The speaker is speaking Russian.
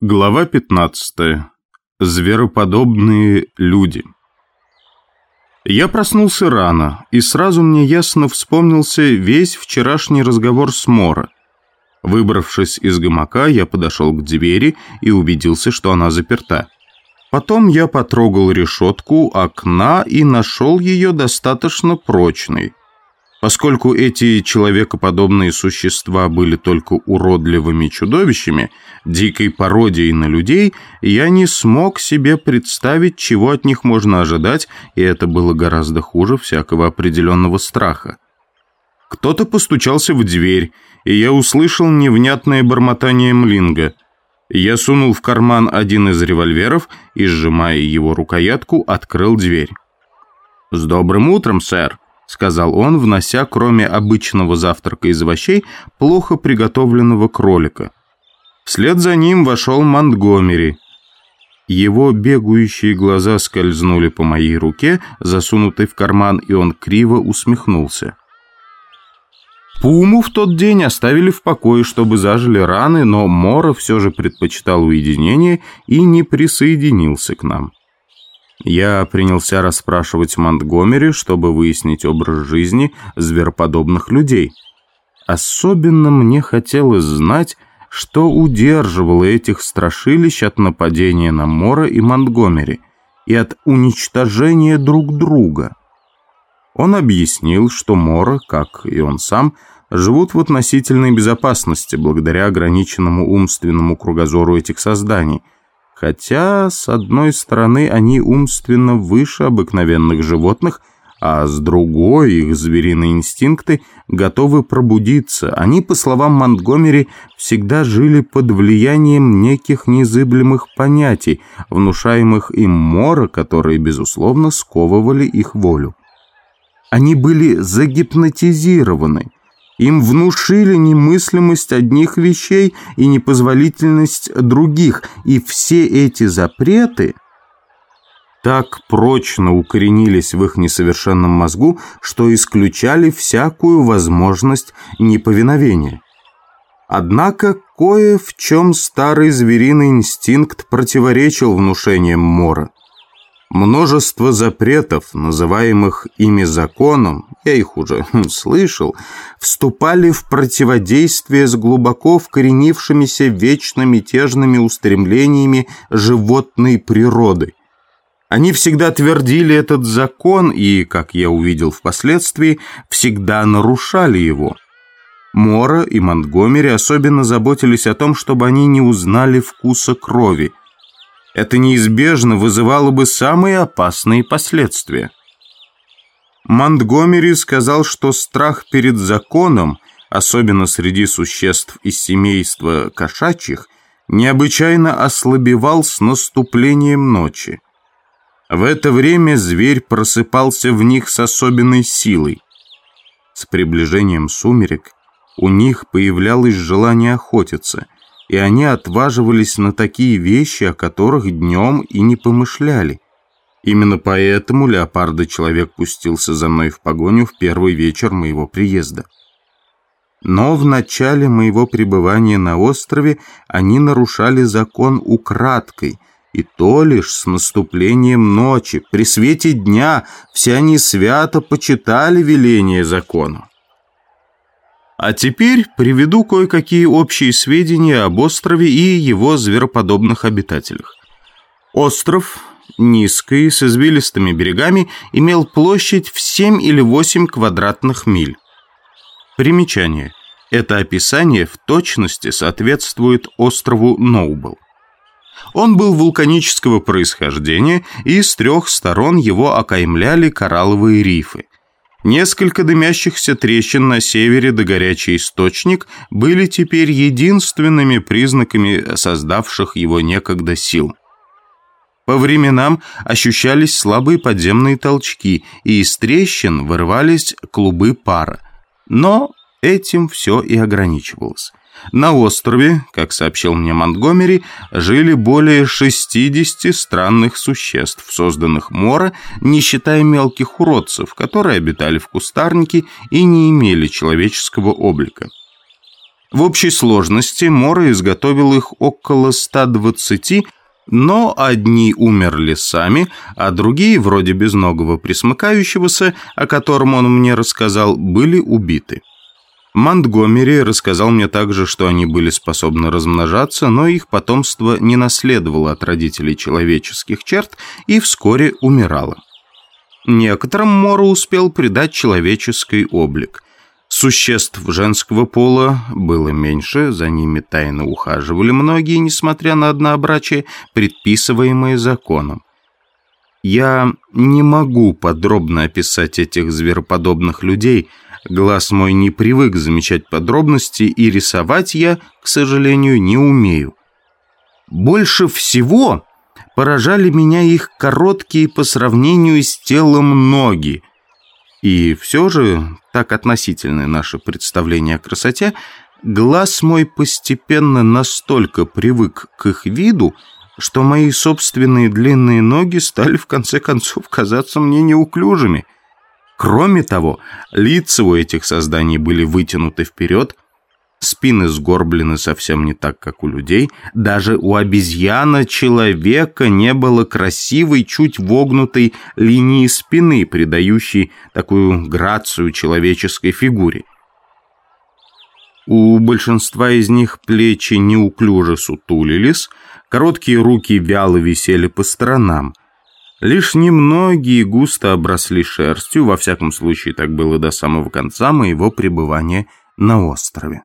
Глава 15. Звероподобные люди. Я проснулся рано, и сразу мне ясно вспомнился весь вчерашний разговор с Мора. Выбравшись из гамака, я подошел к двери и убедился, что она заперта. Потом я потрогал решетку окна и нашел ее достаточно прочной. Поскольку эти человекоподобные существа были только уродливыми чудовищами, дикой пародией на людей, я не смог себе представить, чего от них можно ожидать, и это было гораздо хуже всякого определенного страха. Кто-то постучался в дверь, и я услышал невнятное бормотание Млинга. Я сунул в карман один из револьверов и, сжимая его рукоятку, открыл дверь. «С добрым утром, сэр!» Сказал он, внося, кроме обычного завтрака из овощей, плохо приготовленного кролика. Вслед за ним вошел Монтгомери. Его бегающие глаза скользнули по моей руке, засунутой в карман, и он криво усмехнулся. Пуму в тот день оставили в покое, чтобы зажили раны, но Мора все же предпочитал уединение и не присоединился к нам. Я принялся расспрашивать Монтгомери, чтобы выяснить образ жизни звероподобных людей. Особенно мне хотелось знать, что удерживало этих страшилищ от нападения на Мора и Монтгомери и от уничтожения друг друга. Он объяснил, что Мора, как и он сам, живут в относительной безопасности благодаря ограниченному умственному кругозору этих созданий – Хотя, с одной стороны, они умственно выше обыкновенных животных, а с другой их звериные инстинкты готовы пробудиться. Они, по словам Монтгомери, всегда жили под влиянием неких незыблемых понятий, внушаемых им мора, которые, безусловно, сковывали их волю. Они были загипнотизированы, им внушили немыслимость одних вещей и непозволительность других, и все эти запреты так прочно укоренились в их несовершенном мозгу, что исключали всякую возможность неповиновения. Однако кое в чем старый звериный инстинкт противоречил внушениям Мора. Множество запретов, называемых ими законом, я их уже слышал, вступали в противодействие с глубоко вкоренившимися вечно мятежными устремлениями животной природы. Они всегда твердили этот закон и, как я увидел впоследствии, всегда нарушали его. Мора и Монтгомери особенно заботились о том, чтобы они не узнали вкуса крови – это неизбежно вызывало бы самые опасные последствия. Монтгомери сказал, что страх перед законом, особенно среди существ из семейства кошачьих, необычайно ослабевал с наступлением ночи. В это время зверь просыпался в них с особенной силой. С приближением сумерек у них появлялось желание охотиться – и они отваживались на такие вещи, о которых днем и не помышляли. Именно поэтому леопарда-человек пустился за мной в погоню в первый вечер моего приезда. Но в начале моего пребывания на острове они нарушали закон украдкой, и то лишь с наступлением ночи, при свете дня, все они свято почитали веление закону. А теперь приведу кое-какие общие сведения об острове и его звероподобных обитателях. Остров, низкий, с извилистыми берегами, имел площадь в 7 или 8 квадратных миль. Примечание. Это описание в точности соответствует острову Ноубл. Он был вулканического происхождения, и с трех сторон его окаймляли коралловые рифы – Несколько дымящихся трещин на севере да горячий источник были теперь единственными признаками создавших его некогда сил. По временам ощущались слабые подземные толчки, и из трещин вырывались клубы пара. Но этим все и ограничивалось. На острове, как сообщил мне Монтгомери, жили более 60 странных существ, созданных Мора, не считая мелких уродцев, которые обитали в кустарнике и не имели человеческого облика. В общей сложности Мора изготовил их около 120, но одни умерли сами, а другие, вроде безногого присмыкающегося, о котором он мне рассказал, были убиты. Монтгомери рассказал мне также, что они были способны размножаться, но их потомство не наследовало от родителей человеческих черт и вскоре умирало. Некоторым Мора успел придать человеческий облик. Существ женского пола было меньше, за ними тайно ухаживали многие, несмотря на однообрачие, предписываемое законом. Я не могу подробно описать этих звероподобных людей. Глаз мой не привык замечать подробности, и рисовать я, к сожалению, не умею. Больше всего поражали меня их короткие по сравнению с телом ноги. И все же, так относительное наше представление о красоте, глаз мой постепенно настолько привык к их виду, что мои собственные длинные ноги стали в конце концов казаться мне неуклюжими. Кроме того, лица у этих созданий были вытянуты вперед, спины сгорблены совсем не так, как у людей, даже у обезьяна человека не было красивой, чуть вогнутой линии спины, придающей такую грацию человеческой фигуре. У большинства из них плечи неуклюже сутулились, короткие руки вяло висели по сторонам. Лишь немногие густо обросли шерстью, во всяком случае так было до самого конца моего пребывания на острове.